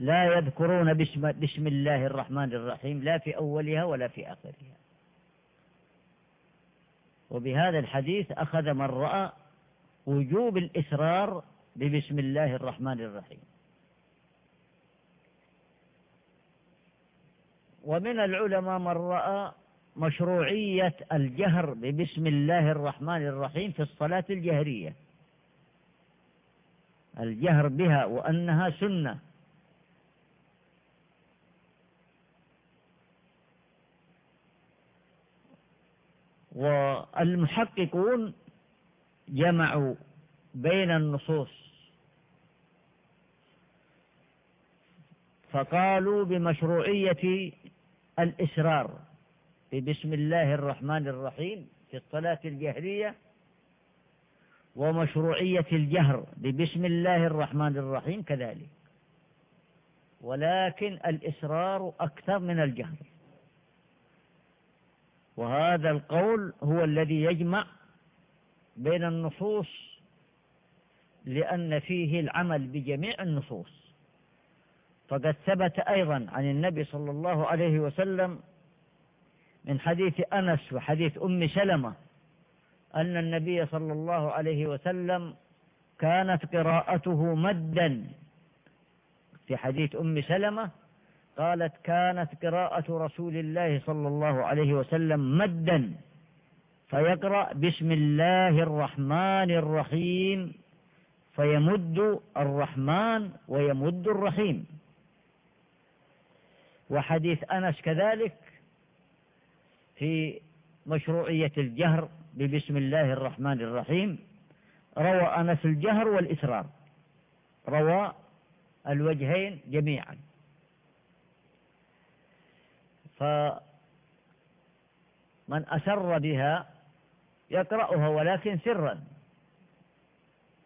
لا يذكرون بسم, بسم الله الرحمن الرحيم لا في أولها ولا في آخرها. وبهذا الحديث أخذ من رأى وجوب الإسرار ببسم الله الرحمن الرحيم. ومن العلماء من رأى مشروعية الجهر ببسم الله الرحمن الرحيم في الصلاة الجهرية. الجهر بها وأنها سنة. والمحققون جمعوا بين النصوص. فقالوا بمشروعية الإسرار ببسم الله الرحمن الرحيم في الصلاة الجهرية ومشروعية الجهر ببسم الله الرحمن الرحيم كذلك. ولكن الإسرار أكثر من الجهر. وهذا القول هو الذي يجمع بين النصوص لأن فيه العمل بجميع النصوص. فقد ثبت أيضا عن النبي صلى الله عليه وسلم من حديث أنس وحديث أم سلمة أن النبي صلى الله عليه وسلم كانت قراءته مدا في حديث أم سلمة قالت كانت قراءة رسول الله صلى الله عليه وسلم مدا فيقرأ بسم الله الرحمن الرحيم فيمد الرحمن ويمد الرحيم. وحديث أنس كذلك في مشروعية الجهر ببسم الله الرحمن الرحيم. روى أنس الجهر والإسرار روى الوجهين جميعا. فمن أسر بها يقرأها ولكن سرا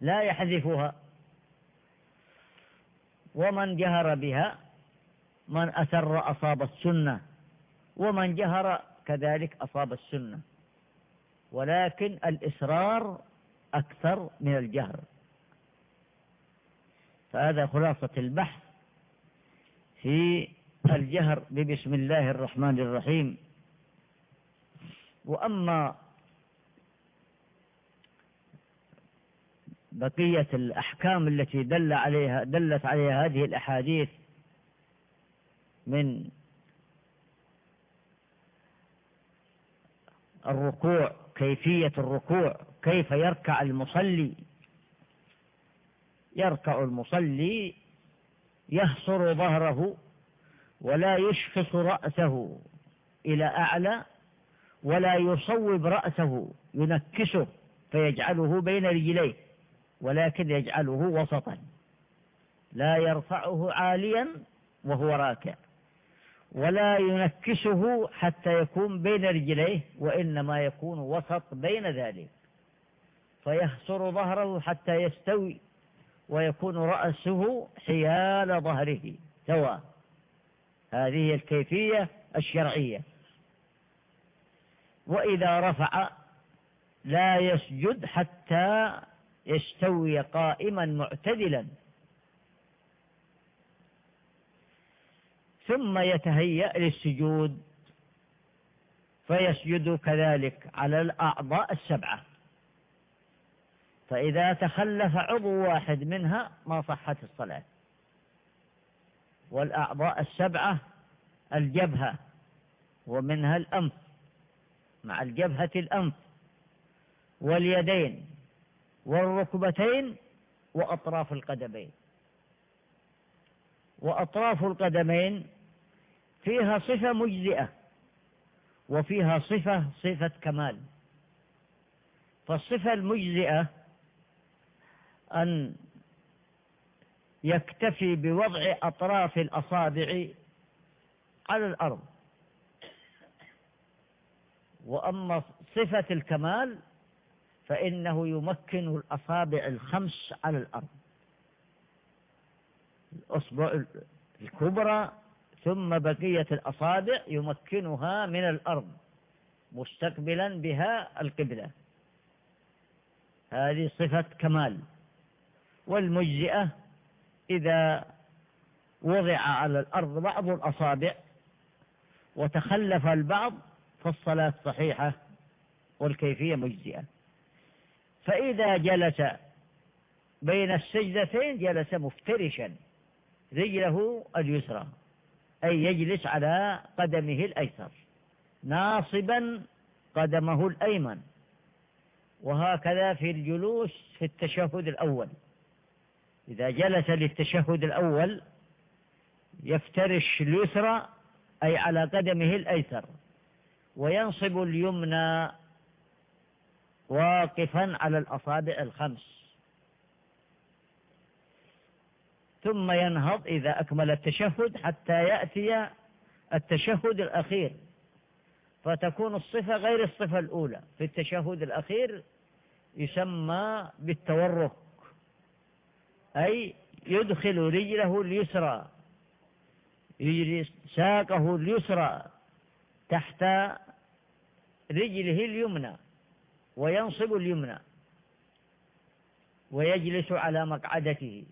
لا يحذفها. ومن جهر بها من أسر أصاب السنة ومن جهر كذلك أصاب السنة. ولكن الإسرار أكثر من الجهر. فهذا خلاصة البحث في الجهر ببسم الله الرحمن الرحيم. وأما بقية الأحكام التي دل عليها دلت عليها هذه الأحاديث من الركوع كيفية الركوع كيف يركع المصلي؟ يركع المصلي يحصر ظهره ولا يشخص رأسه إلى أعلى ولا يصوب رأسه ينكسه فيجعله بين رجليه ولكن يجعله وسطا. لا يرفعه عاليا وهو راكع. ولا ينكسه حتى يكون بين رجليه وإنما يكون وسط بين ذلك. فيحصر ظهره حتى يستوي ويكون رأسه حيال ظهره. سواء. هذه الكيفية الشرعية. وإذا رفع لا يسجد حتى يستوي قائما معتدلا. ثم يتهيأ للسجود فيسجد كذلك على الأعضاء السبعة. فإذا تخلف عضو واحد منها ما صحت الصلاة. والأعضاء السبعة الجبهة ومنها الأنف مع الجبهة الأنف واليدين والركبتين وأطراف القدمين. وأطراف القدمين فيها صفة مجزئة وفيها صفة صفة كمال. فالصفة المجزئة أن يكتفي بوضع أطراف الأصابع على الأرض. وأما صفة الكمال فإنه يمكن الأصابع الخمس على الأرض. الأصبع الكبرى ثم بقية الأصابع يمكنها من الأرض مستقبلا بها القبلة. هذه صفة كمال. والمجزئة إذا وضع على الأرض بعض الأصابع وتخلف البعض فالصلاة صحيحة والكيفية مجزئة. فإذا جلس بين السجدتين جلس مفترشا رجله اليسرى أي يجلس على قدمه الأيسر ناصبا قدمه الأيمن. وهكذا في الجلوس في التشهد الأول. إذا جلس للتشهد الأول يفترش اليسرى أي على قدمه الأيسر وينصب اليمنى واقفا على الأصابع الخمس. ثم ينهض إذا أكمل التشهد حتى يأتي التشهد الأخير. فتكون الصفة غير الصفة الأولى. في التشهد الأخير يسمى بالتورك أي يدخل رجله اليسرى يجري ساقه اليسرى تحت رجله اليمنى وينصب اليمنى ويجلس على مقعدته.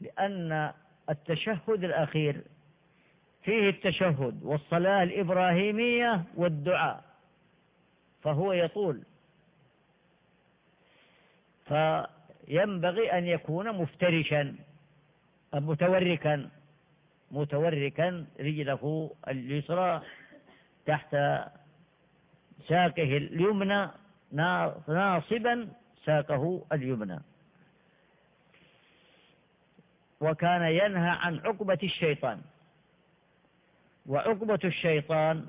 لأن التشهد الأخير فيه التشهد والصلاة الإبراهيمية والدعاء فهو يطول. فينبغي أن يكون مفترشا متوركا متوركا رجله اليسرى تحت ساقه اليمنى ناصبا ساقه اليمنى. وكان ينهى عن عقبة الشيطان. وعقبة الشيطان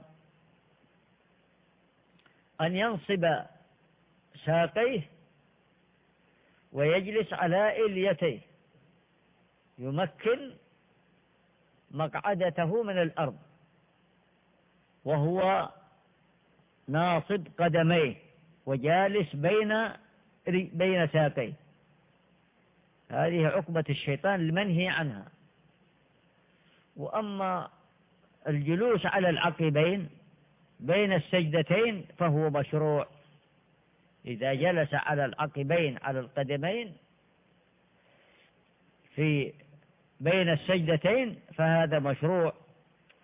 أن ينصب ساقيه ويجلس على إليتيه يمكن مقعدته من الأرض. وهو ناصب قدميه وجالس بين بين ساقيه. هذه عقبة الشيطان المنهي عنها. وأما الجلوس على العقبين بين السجدتين فهو مشروع. إذا جلس على العقبين على القدمين في بين السجدتين فهذا مشروع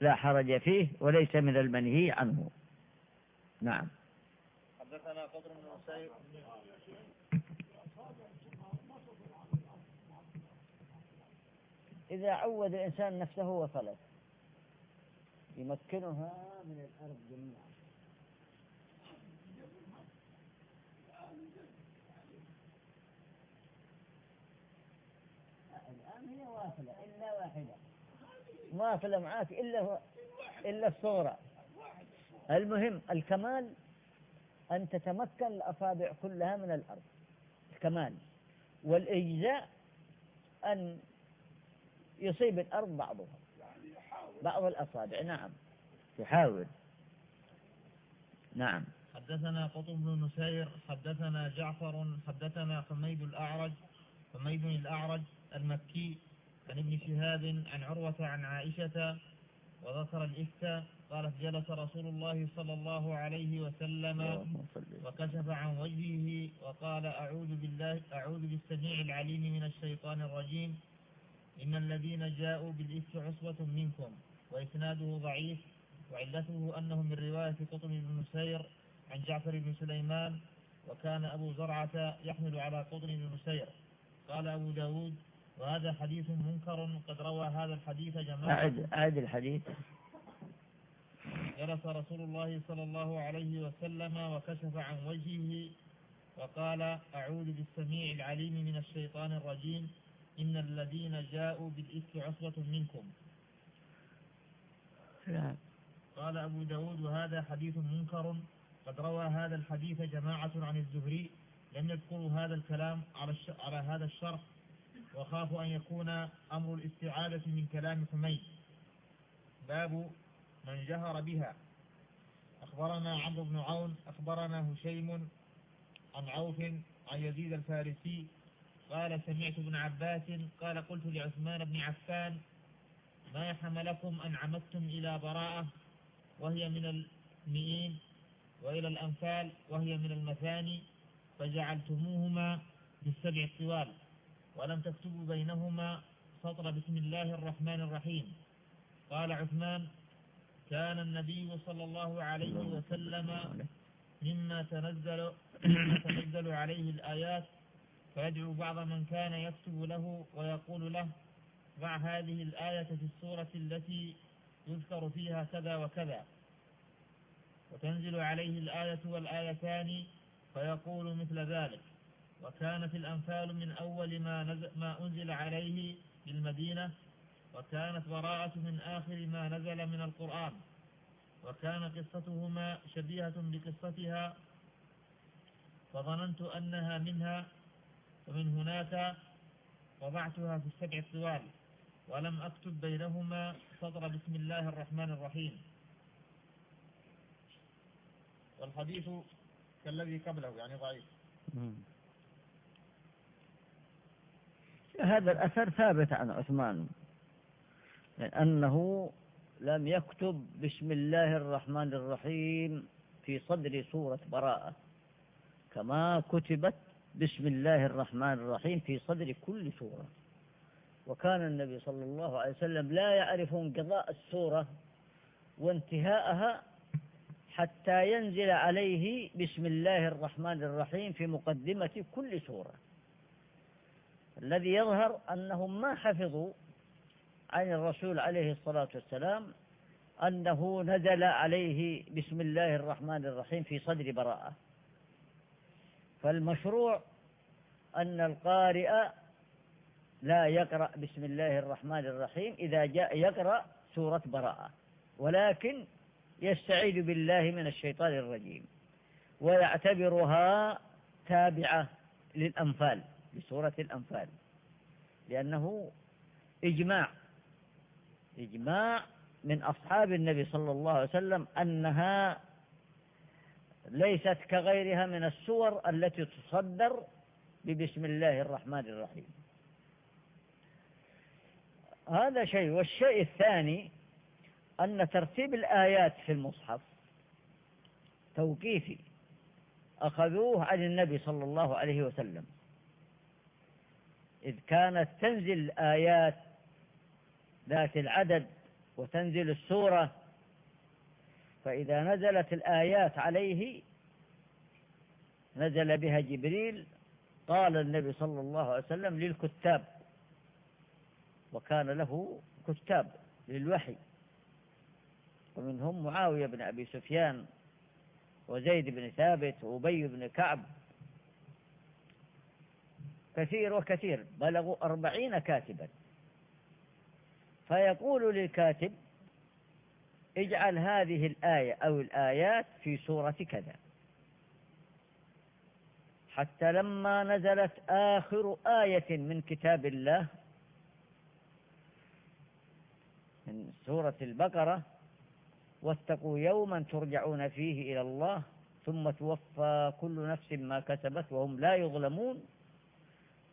لا حرج فيه وليس من المنهي عنه. نعم. حدثنا قدر بن إذا عود الإنسان نفسه وفلت يمكنها من الأرض جميعا. واصلة إلا واحدة. واصلة معاك إلا هو إلا الصورة المهم الكمال أن تتمكن الأصابع كلها من الأرض. الكمال. والإجزاء أن يصيب الأرض بعضها. بعض الأصابع نعم. يحاول. نعم. حدثنا قطب بن نسير حدثنا جعفر حدثنا حميد الأعرج حميد الأعرج المكي عن ابن شهاب عن عروة عن عائشة وذكر الإفك قالت جلس رسول الله صلى الله عليه وسلم وكشف عن وجهه وقال أعوذ بالله أعوذ بالسميع العليم من الشيطان الرجيم. إن الذين جاءوا بالإفك عصبة منكم وإسناده ضعيف وعلته أنه من رواية قطب بن نسير عن جعفر بن سليمان وكان أبو زرعة يحمل على قطن بن نسير. قال أبو داود وهذا حديث منكر قد روى هذا الحديث جماعة. أعد, أعد الحديث. جلس رسول الله صلى الله عليه وسلم وكشف عن وجهه وقال أعوذ بالسميع العليم من الشيطان الرجيم. إن الذين جاءوا بالإفك عصبة منكم. نعم. قال أبو داود وهذا حديث منكر قد روى هذا الحديث جماعة عن الزهري. لم يذكروا هذا الكلام على, على هذا الشرح. وخاف أن يكون أمر الاستعادة من كلام حميد. باب من جهر بها. أخبرنا عمرو بن عون أخبرنا هشيم عن عوف عن يزيد الفارسي. قال سمعت ابن عباس قال قلت لعثمان بن عفان ما حملكم أن عمدتم إلى براءة وهي من المئين وإلى الأنفال وهي من المثاني فجعلتموهما بالسبع الطوال ولم تكتبوا بينهما سطر بسم الله الرحمن الرحيم. قال عثمان كان النبي صلى الله عليه وسلم مما تنزل مما تنزل عليه الآيات فيدعو بعض من كان يكتب له ويقول له ضع هذه الآية في السورة التي يذكر فيها كذا وكذا. وتنزل عليه الآية والآيتان فيقول مثل ذلك وكانت الأنفال من أول ما, نزل ما أنزل عليه بالمدينة وكانت براءة من آخر ما نزل من القرآن. وكان قصتهما شبيهة بقصتها فظننت أنها منها ومن هناك وضعتها في السبع الطوال ولم أكتب بينهما سطر بسم الله الرحمن الرحيم. والحديث كالذي قبله يعني ضعيف. هذا الأثر ثابت عن عثمان لأنه لم يكتب بسم الله الرحمن الرحيم في صدر سورة براءة كما كتبت بسم الله الرحمن الرحيم في صدر كل سورة. وكان النبي صلى الله عليه وسلم لا يعرف انقضاء السورة وانتهاءها حتى ينزل عليه بسم الله الرحمن الرحيم في مقدمة كل سورة. الذي يظهر أنهم ما حفظوا عن الرسول عليه الصلاة والسلام أنه نزل عليه بسم الله الرحمن الرحيم في صدر براءة. فالمشروع أن القارئ لا يقرأ بسم الله الرحمن الرحيم إذا جاء يقرأ سورة براءة ولكن يستعيذ بالله من الشيطان الرجيم ويعتبرها تابعة للأنفال. لسورة الأنفال لأنه إجماع إجماع من أصحاب النبي صلى الله عليه وسلم أنها ليست كغيرها من السور التي تصدر ببسم الله الرحمن الرحيم. هذا شيء. والشيء الثاني أن ترتيب الآيات في المصحف توقيفي أخذوه عن النبي صلى الله عليه وسلم. إذ كانت تنزل آيات ذات العدد وتنزل السورة فإذا نزلت الآيات عليه نزل بها جبريل قال النبي صلى الله عليه وسلم للكتاب وكان له كتاب للوحي ومنهم معاوية بن أبي سفيان وزيد بن ثابت وأبي بن كعب كثير وكثير بلغوا أربعين كاتبا. فيقول للكاتب اجعل هذه الآية أو الآيات في سورة كذا. حتى لما نزلت آخر آية من كتاب الله من سورة البقرة واتقوا يوما ترجعون فيه إلى الله ثم توفى كل نفس ما كسبت وهم لا يظلمون.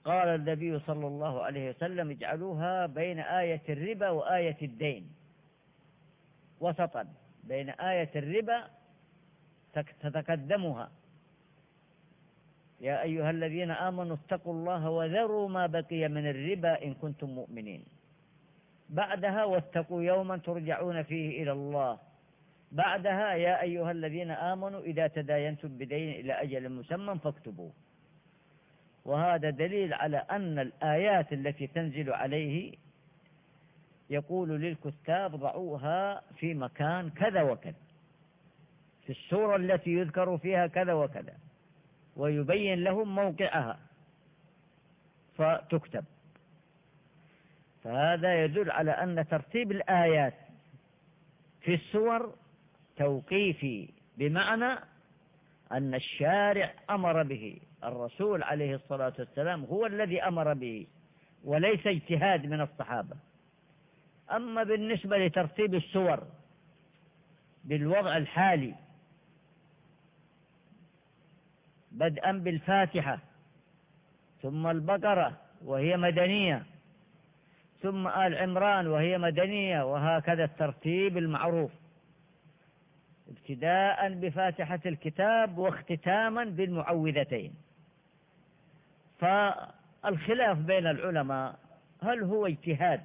قال النبي صلى الله عليه وسلم اجعلوها بين آية الربا وآية الدين. وسطا بين آية الربا تتقدمها. يا أيها الذين آمنوا اتقوا الله وذروا ما بقي من الربا إن كنتم مؤمنين. بعدها واتقوا يوما ترجعون فيه إلى الله. بعدها يا أيها الذين آمنوا إذا تداينتم بدين إلى أجل مسمى فاكتبوه. وهذا دليل على أن الآيات التي تنزل عليه يقول للكتاب ضعوها في مكان كذا وكذا. في السورة التي يذكر فيها كذا وكذا. ويبين لهم موقعها. فتكتب. فهذا يدل على أن ترتيب الآيات في السور توقيفي. بمعنى أن الشارع أمر به. الرسول عليه الصلاة والسلام هو الذي أمر به وليس اجتهاد من الصحابة. أما بالنسبة لترتيب السور بالوضع الحالي بدءا بالفاتحة ثم البقرة وهي مدنية ثم آل عمران وهي مدنية وهكذا الترتيب المعروف. ابتداء بفاتحة الكتاب واختتاما بالمعوذتين. فالخلاف بين العلماء هل هو اجتهاد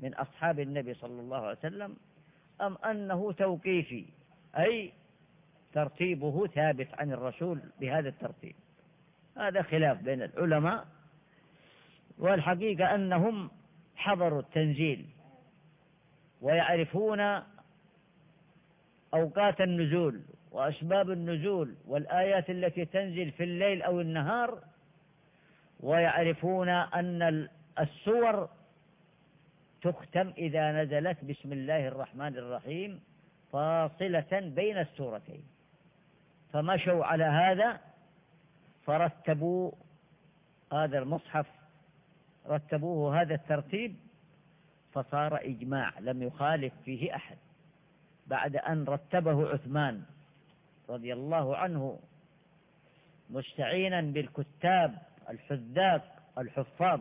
من أصحاب النبي صلى الله عليه وسلم أم أنه توقيفي؟ أي ترتيبه ثابت عن الرسول بهذا الترتيب. هذا خلاف بين العلماء والحقيقة أنهم حضروا التنزيل ويعرفون أوقات النزول وأسباب النزول والآيات التي تنزل في الليل أو النهار ويعرفون أن السور تختم إذا نزلت بسم الله الرحمن الرحيم فاصلة بين السورتين. فمشوا على هذا فرتبوا هذا المصحف رتبوه هذا الترتيب فصار إجماع لم يخالف فيه أحد. بعد أن رتبه عثمان رضي الله عنه مستعينا بالكتاب الحذاق الحفاظ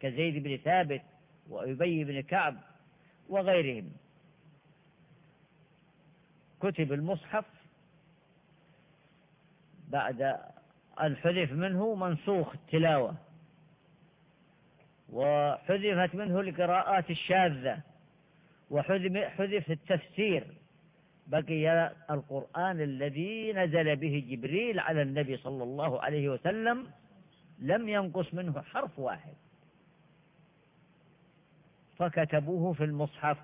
كزيد بن ثابت وأبي بن كعب وغيرهم. كتب المصحف بعد أن حذف منه منسوخ التلاوة وحذفت منه القراءات الشاذة وحذف التفسير بقي القرآن الذي نزل به جبريل على النبي صلى الله عليه وسلم لم ينقص منه حرف واحد. فكتبوه في المصحف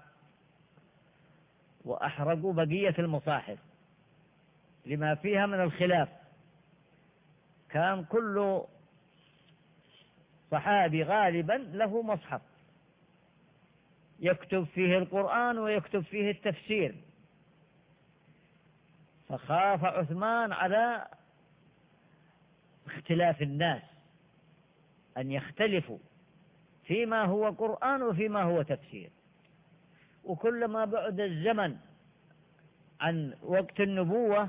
وأحرقوا بقية المصاحف لما فيها من الخلاف. كان كل صحابي غالبا له مصحف يكتب فيه القرآن ويكتب فيه التفسير. فخاف عثمان على اختلاف الناس. أن يختلفوا فيما هو قرآن وفيما هو تفسير. وكلما بعد الزمن عن وقت النبوة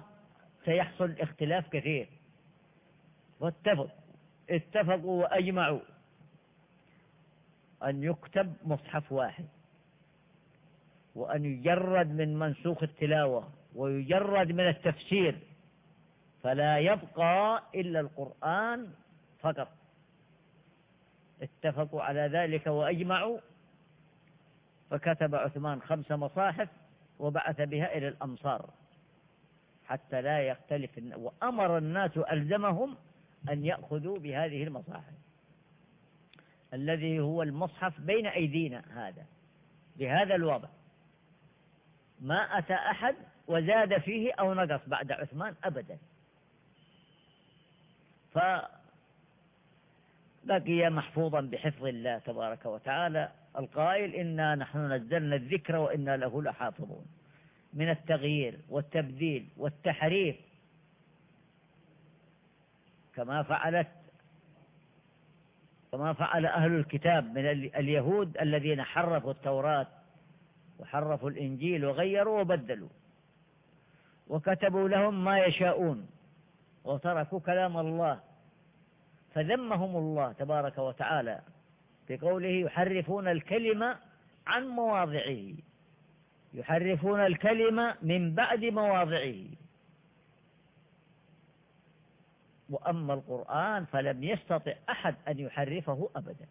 سيحصل اختلاف كثير. واتفق اتفقوا وأجمعوا أن يكتب مصحف واحد وأن يجرد من منسوخ التلاوة ويجرد من التفسير فلا يبقى إلا القرآن فقط. اتفقوا على ذلك وأجمعوا فكتب عثمان خمس مصاحف وبعث بها إلى الأمصار حتى لا يختلف وأمر الناس ألزمهم أن يأخذوا بهذه المصاحف. الذي هو المصحف بين أيدينا هذا بهذا الوضع. ما أتى أحد وزاد فيه أو نقص بعد عثمان أبدا. فبقي محفوظا بحفظ الله تبارك وتعالى. القائل إنا نحن نزلنا الذكر وإنا له لحافظون. من التغيير والتبديل والتحريف. كما فعلت كما فعل أهل الكتاب من اليهود الذين حرفوا التوراة وحرفوا الإنجيل وغيروا وبدلوا. وكتبوا لهم ما يشاءون. وتركوا كلام الله. فذمهم الله تبارك وتعالى في قوله يحرفون الكلمة عن مواضعه. يحرفون الكلمة من بعد مواضعه. وأما القرآن فلم يستطع أحد أن يحرفه أبدا.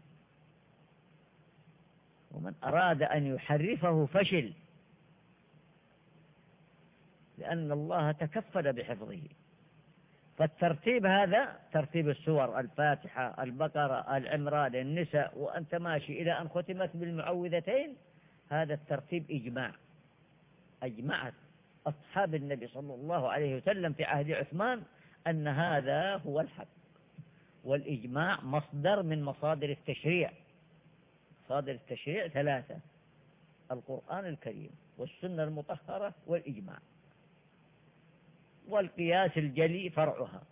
ومن أراد أن يحرفه فشل. لأن الله تكفل بحفظه. فالترتيب هذا ترتيب السور الفاتحة البقرة العمران النساء وأنت ماشي إلى أن ختمت بالمعوذتين هذا الترتيب إجماع. أجمعت أصحاب النبي صلى الله عليه وسلم في عهد عثمان أن هذا هو الحق. والإجماع مصدر من مصادر التشريع. مصادر التشريع ثلاثة القرآن الكريم والسنة المطهرة والإجماع. والقياس الجلي فرعها.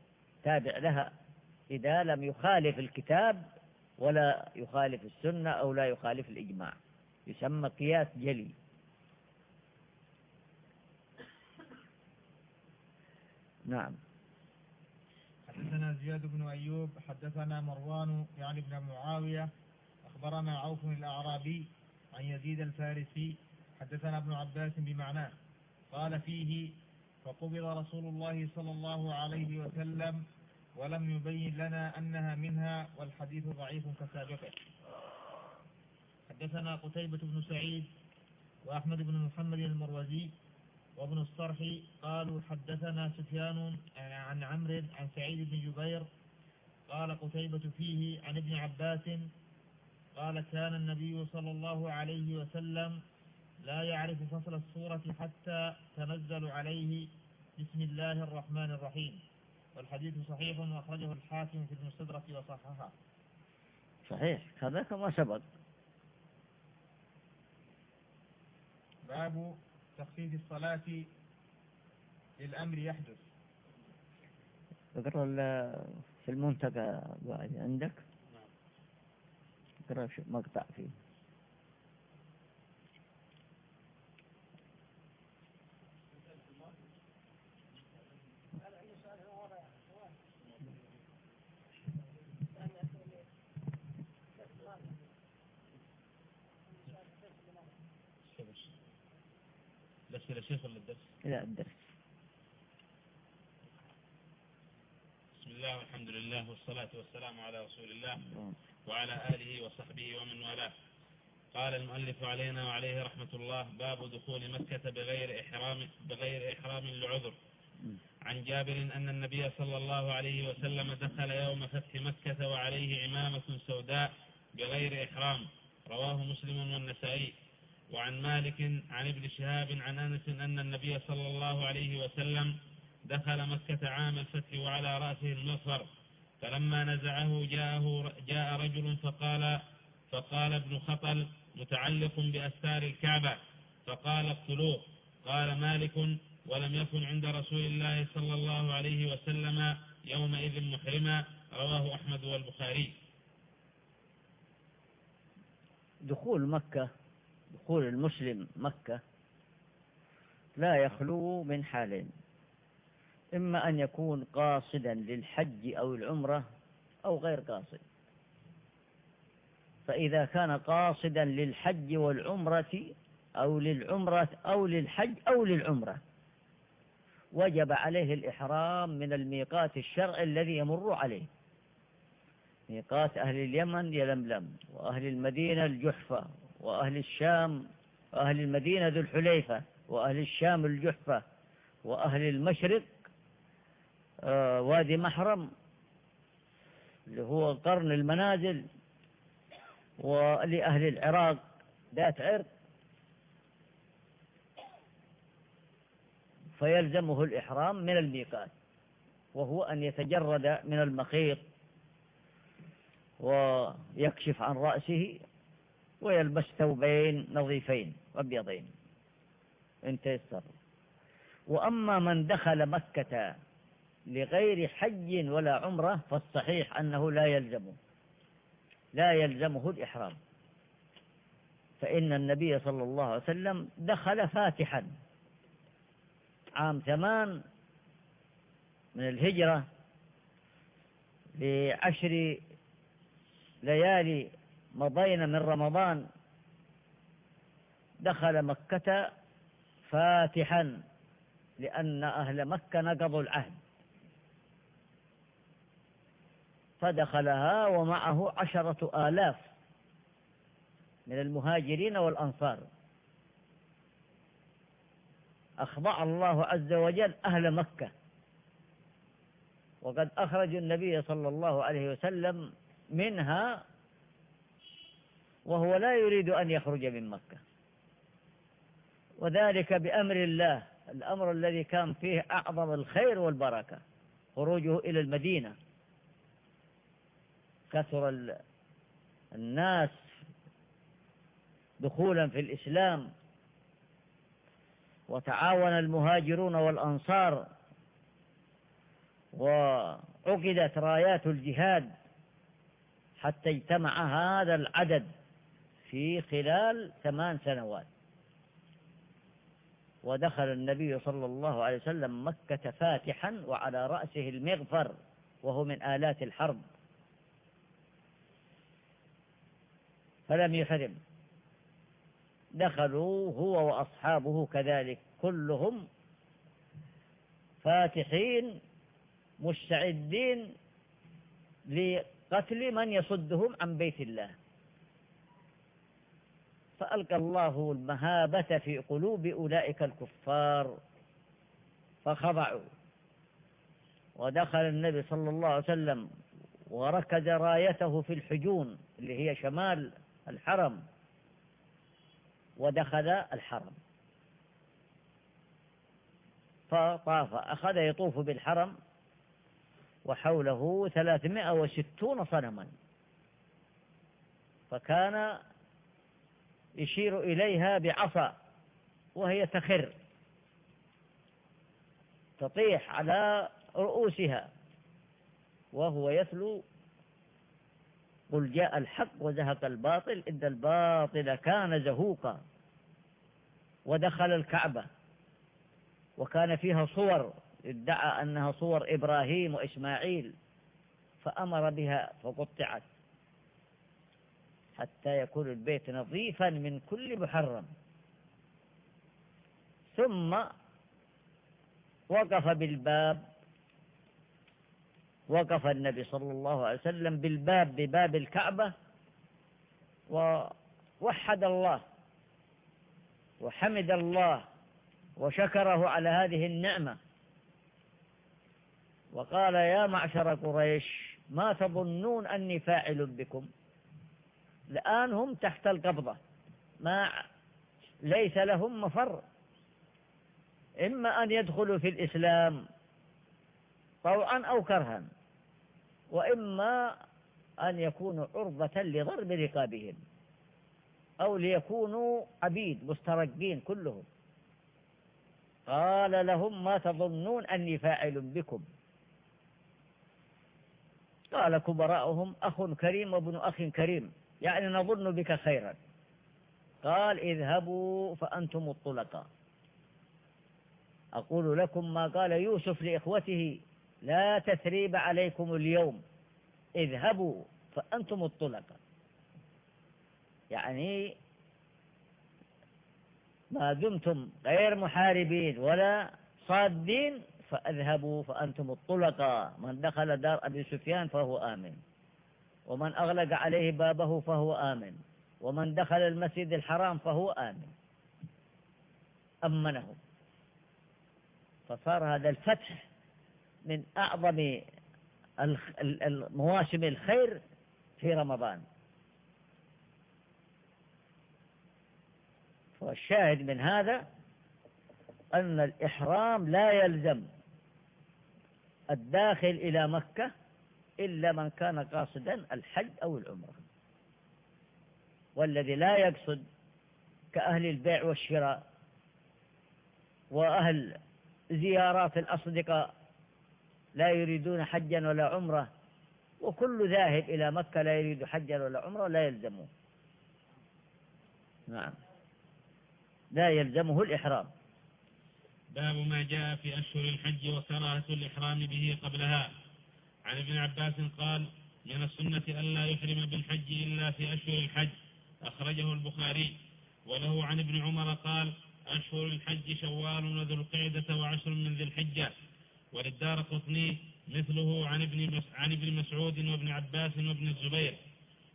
تابع لها. إذا لم يخالف الكتاب ولا يخالف السنة أو لا يخالف الإجماع. يسمى قياس جلي. نعم. حدثنا زياد بن أيوب حدثنا مروان يعني ابن معاوية أخبرنا عوف الأعرابي عن يزيد الفارسي حدثنا ابن عباس بمعناه. قال فيه فقبض رسول الله صلى الله عليه وسلم ولم يبين لنا أنها منها والحديث ضعيف كسابقه حدثنا قتيبة بن سعيد وأحمد بن محمد المروزي وابن الصرح قالوا حدثنا سفيان عن عمرو عن سعيد بن جبير قال قتيبة فيه عن ابن عباس قال كان النبي صلى الله عليه وسلم لا يعرف فصل السورة حتى تنزل عليه بسم الله الرحمن الرحيم. والحديث صحيح وأخرجه الحاكم في المستدرك وصححه. صحيح. هذا كما سبق. باب تخفيف الصلاة للأمر يحدث. اقرأ في المنتقى بعد عندك. نعم. اقرأ مقطع فيه. الأسئلة شيخ ولا الدرس؟ لا الدرس. بسم الله والحمد لله والصلاة والسلام على رسول الله نعم. وعلى آله وصحبه ومن والاه. قال المؤلف علينا وعليه رحمة الله باب دخول مكة بغير إحرام بغير إحرام لعذر. عن جابر أن النبي صلى الله عليه وسلم دخل يوم فتح مكة وعليه عمامة سوداء بغير إحرام. رواه مسلم والنسائي. وعن مالك عن ابن شهاب عن أنس أن النبي صلى الله عليه وسلم دخل مكة عام الفتح وعلى رأسه المصر فلما نزعه جاءه جاء رجل فقال فقال ابن خطل متعلق بأستار الكعبة فقال اقتلوه. قال مالك ولم يكن عند رسول الله صلى الله عليه وسلم يومئذ محرما. رواه أحمد والبخاري. دخول مكة دخول المسلم مكة لا يخلو من حالين. إما أن يكون قاصدا للحج أو العمرة أو غير قاصد. فإذا كان قاصدا للحج والعمرة أو للعمرة أو للحج أو للعمرة وجب عليه الإحرام من الميقات الشرعي الذي يمر عليه. ميقات أهل اليمن يلملم وأهل المدينة الجحفة وأهل الشام وأهل المدينة ذو الحليفة وأهل الشام الجحفة وأهل المشرق آه، وادي محرم اللي هو قرن المنازل ولأهل العراق ذات عرق فيلزمه الإحرام من الميقات وهو أن يتجرد من المخيط ويكشف عن رأسه ويلبس ثوبين نظيفين أبيضين إن تيسر وأما من دخل مكة لغير حج ولا عمرة فالصحيح أنه لا يلزمه لا يلزمه الإحرام. فإن النبي صلى الله عليه وسلم دخل فاتحا. عام ثمان من الهجرة لعشر ليالي مضينا من رمضان. دخل مكة فاتحا لأن أهل مكة نقضوا العهد. فدخلها ومعه عشرة آلاف من المهاجرين والأنصار. أخضع الله عز وجل أهل مكة. وقد أخرج النبي صلى الله عليه وسلم منها وهو لا يريد أن يخرج من مكة. وذلك بأمر الله الأمر الذي كان فيه أعظم الخير والبركة خروجه إلى المدينة. كثر الناس دخولا في الإسلام. وتعاون المهاجرون والأنصار. وعقدت رايات الجهاد حتى اجتمع هذا العدد. في خلال ثمان سنوات. ودخل النبي صلى الله عليه وسلم مكة فاتحا وعلى رأسه المغفر وهو من آلات الحرب. فلم يحرم. دخلوا هو وأصحابه كذلك كلهم فاتحين مستعدين لقتل من يصدهم عن بيت الله. فألقى الله المهابة في قلوب أولئك الكفار فخضعوا. ودخل النبي صلى الله عليه وسلم وركز رايته في الحجون اللي هي شمال الحرم. ودخل الحرم. فطاف أخذ يطوف بالحرم وحوله ثلاثمائة وستون صنما. فكان يشير إليها بعصا وهي تخر تطيح على رؤوسها وهو يتلو قل جاء الحق وزهق الباطل إن الباطل كان زهوقا ودخل الكعبة وكان فيها صور ادعى أنها صور إبراهيم وإسماعيل فأمر بها فقطعت. حتى يكون البيت نظيفا من كل محرم. ثم وقف بالباب وقف النبي صلى الله عليه وسلم بالباب بباب الكعبة ووحد الله وحمد الله وشكره على هذه النعمة. وقال يا معشر قريش ما تظنون أني فاعل بكم؟ الآن هم تحت القبضة. ما ليس لهم مفر. إما أن يدخلوا في الإسلام طوعا أو كرها وإما أن يكونوا عرضة لضرب رقابهم أو ليكونوا عبيد مسترقين كلهم. قال لهم ما تظنون أني فاعل بكم؟ قال كبراؤهم أخ كريم وابن أخ كريم. يعني نظن بك خيرا. قال اذهبوا فأنتم الطلقاء. أقول لكم ما قال يوسف لإخوته لا تثريب عليكم اليوم. اذهبوا فأنتم الطلقاء. يعني ما دمتم غير محاربين ولا صادين فأذهبوا فأنتم الطلقاء. من دخل دار أبي سفيان فهو آمن. ومن أغلق عليه بابه فهو آمن. ومن دخل المسجد الحرام فهو آمن. أمنهم فصار هذا الفتح من أعظم مواسم الخير في رمضان. والشاهد من هذا أن الإحرام لا يلزم الداخل إلى مكة إلا من كان قاصدا الحج أو العمرة. والذي لا يقصد كأهل البيع والشراء وأهل زيارات الأصدقاء لا يريدون حجا ولا عمرة وكل ذاهب إلى مكة لا يريد حجا ولا عمرة لا يلزمه. نعم. لا يلزمه الإحرام. باب ما جاء في أشهر الحج وكراهة الإحرام به قبلها. عن ابن عباس قال من السنة ألا يحرم بالحج إلا في أشهر الحج. أخرجه البخاري. وله عن ابن عمر قال أشهر الحج شوال وذو القعدة وعشر من ذي الحجة. وللدار قطني مثله عن ابن عن ابن مسعود وابن عباس وابن الزبير.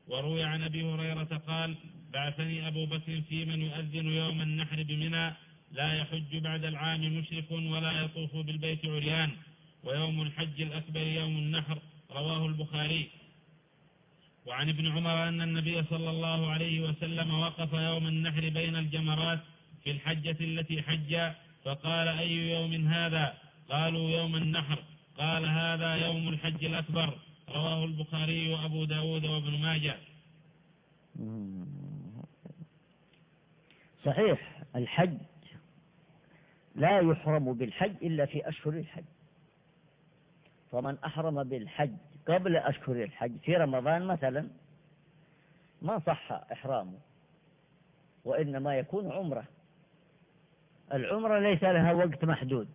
وروي عن أبي هريرة قال بعثني أبو بكر في من يؤذن يوم النحر بمنى لا يحج بعد العام مشرك ولا يطوف بالبيت عريان. ويوم الحج الأكبر يوم النحر رواه البخاري. وعن ابن عمر أن النبي صلى الله عليه وسلم وقف يوم النحر بين الجمرات في الحجة التي حج فقال أي يوم هذا؟ قالوا يوم النحر. قال هذا يوم الحج الأكبر. رواه البخاري وأبو داود وابن ماجه. صحيح الحج لا يحرم بالحج إلا في أشهر الحج. فمن أحرم بالحج قبل أشهر الحج في رمضان مثلا ما صح إحرامه وإنما يكون عمرة. العمرة ليس لها وقت محدود.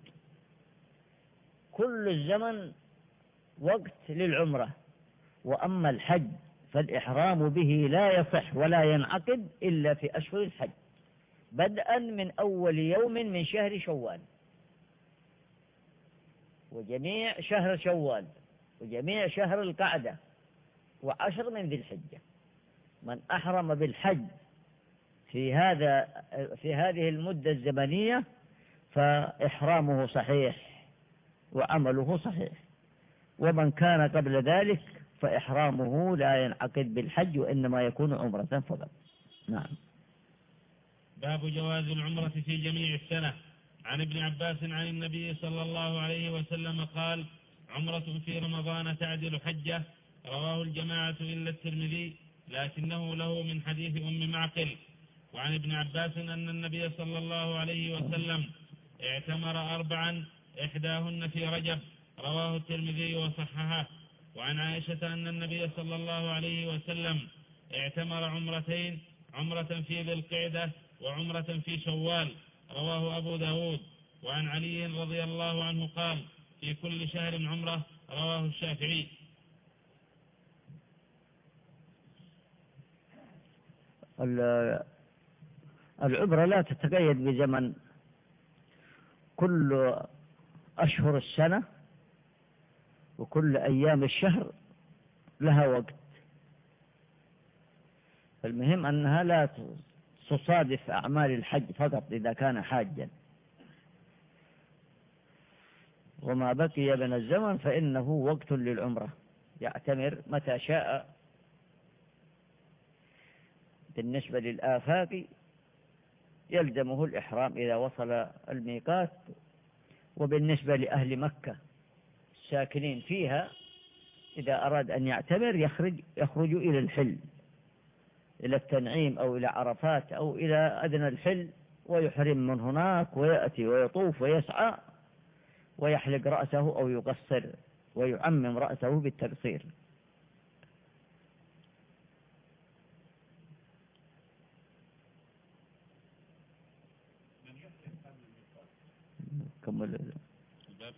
كل الزمن وقت للعمرة. وأما الحج فالإحرام به لا يصح ولا ينعقد إلا في أشهر الحج. بدءا من أول يوم من شهر شوال. وجميع شهر شوال وجميع شهر القعدة وعشر من ذي الحجة. من أحرم بالحج في هذا في هذه المدة الزمنية فإحرامه صحيح وعمله صحيح. ومن كان قبل ذلك فإحرامه لا ينعقد بالحج وإنما يكون عمرة فقط. نعم. باب جواز العمرة في جميع السنة. عن ابن عباس عن النبي صلى الله عليه وسلم قال عمرة في رمضان تعدل حجة. رواه الجماعة إلا الترمذي لكنه له من حديث أم معقل. وعن ابن عباس أن النبي صلى الله عليه وسلم اعتمر أربعا إحداهن في رجب. رواه الترمذي وصححه. وعن عائشة أن النبي صلى الله عليه وسلم اعتمر عمرتين عمرة في ذي القعدة وعمرة في شوال. رواه أبو داود وعن علي رضي الله عنه قال في كل شهر عمرة رواه الشافعي. العبرة لا تتقيد بزمن. كل أشهر السنة وكل أيام الشهر لها وقت. المهم أنها لا تصادف أعمال الحج فقط إذا كان حاجا. وما بقي من الزمن فإنه وقت للعمرة. يعتمر متى شاء. بالنسبة للآفاق يلزمه الإحرام إذا وصل الميقات. وبالنسبة لأهل مكة الساكنين فيها إذا أراد أن يعتمر يخرج يخرج إلى الحل إلى التنعيم أو إلى عرفات أو إلى أدنى الحل ويحرم من هناك ويأتي ويطوف ويسعى ويحلق رأسه أو يقصر ويعمم رأسه بالتقصير. كمل. الباب.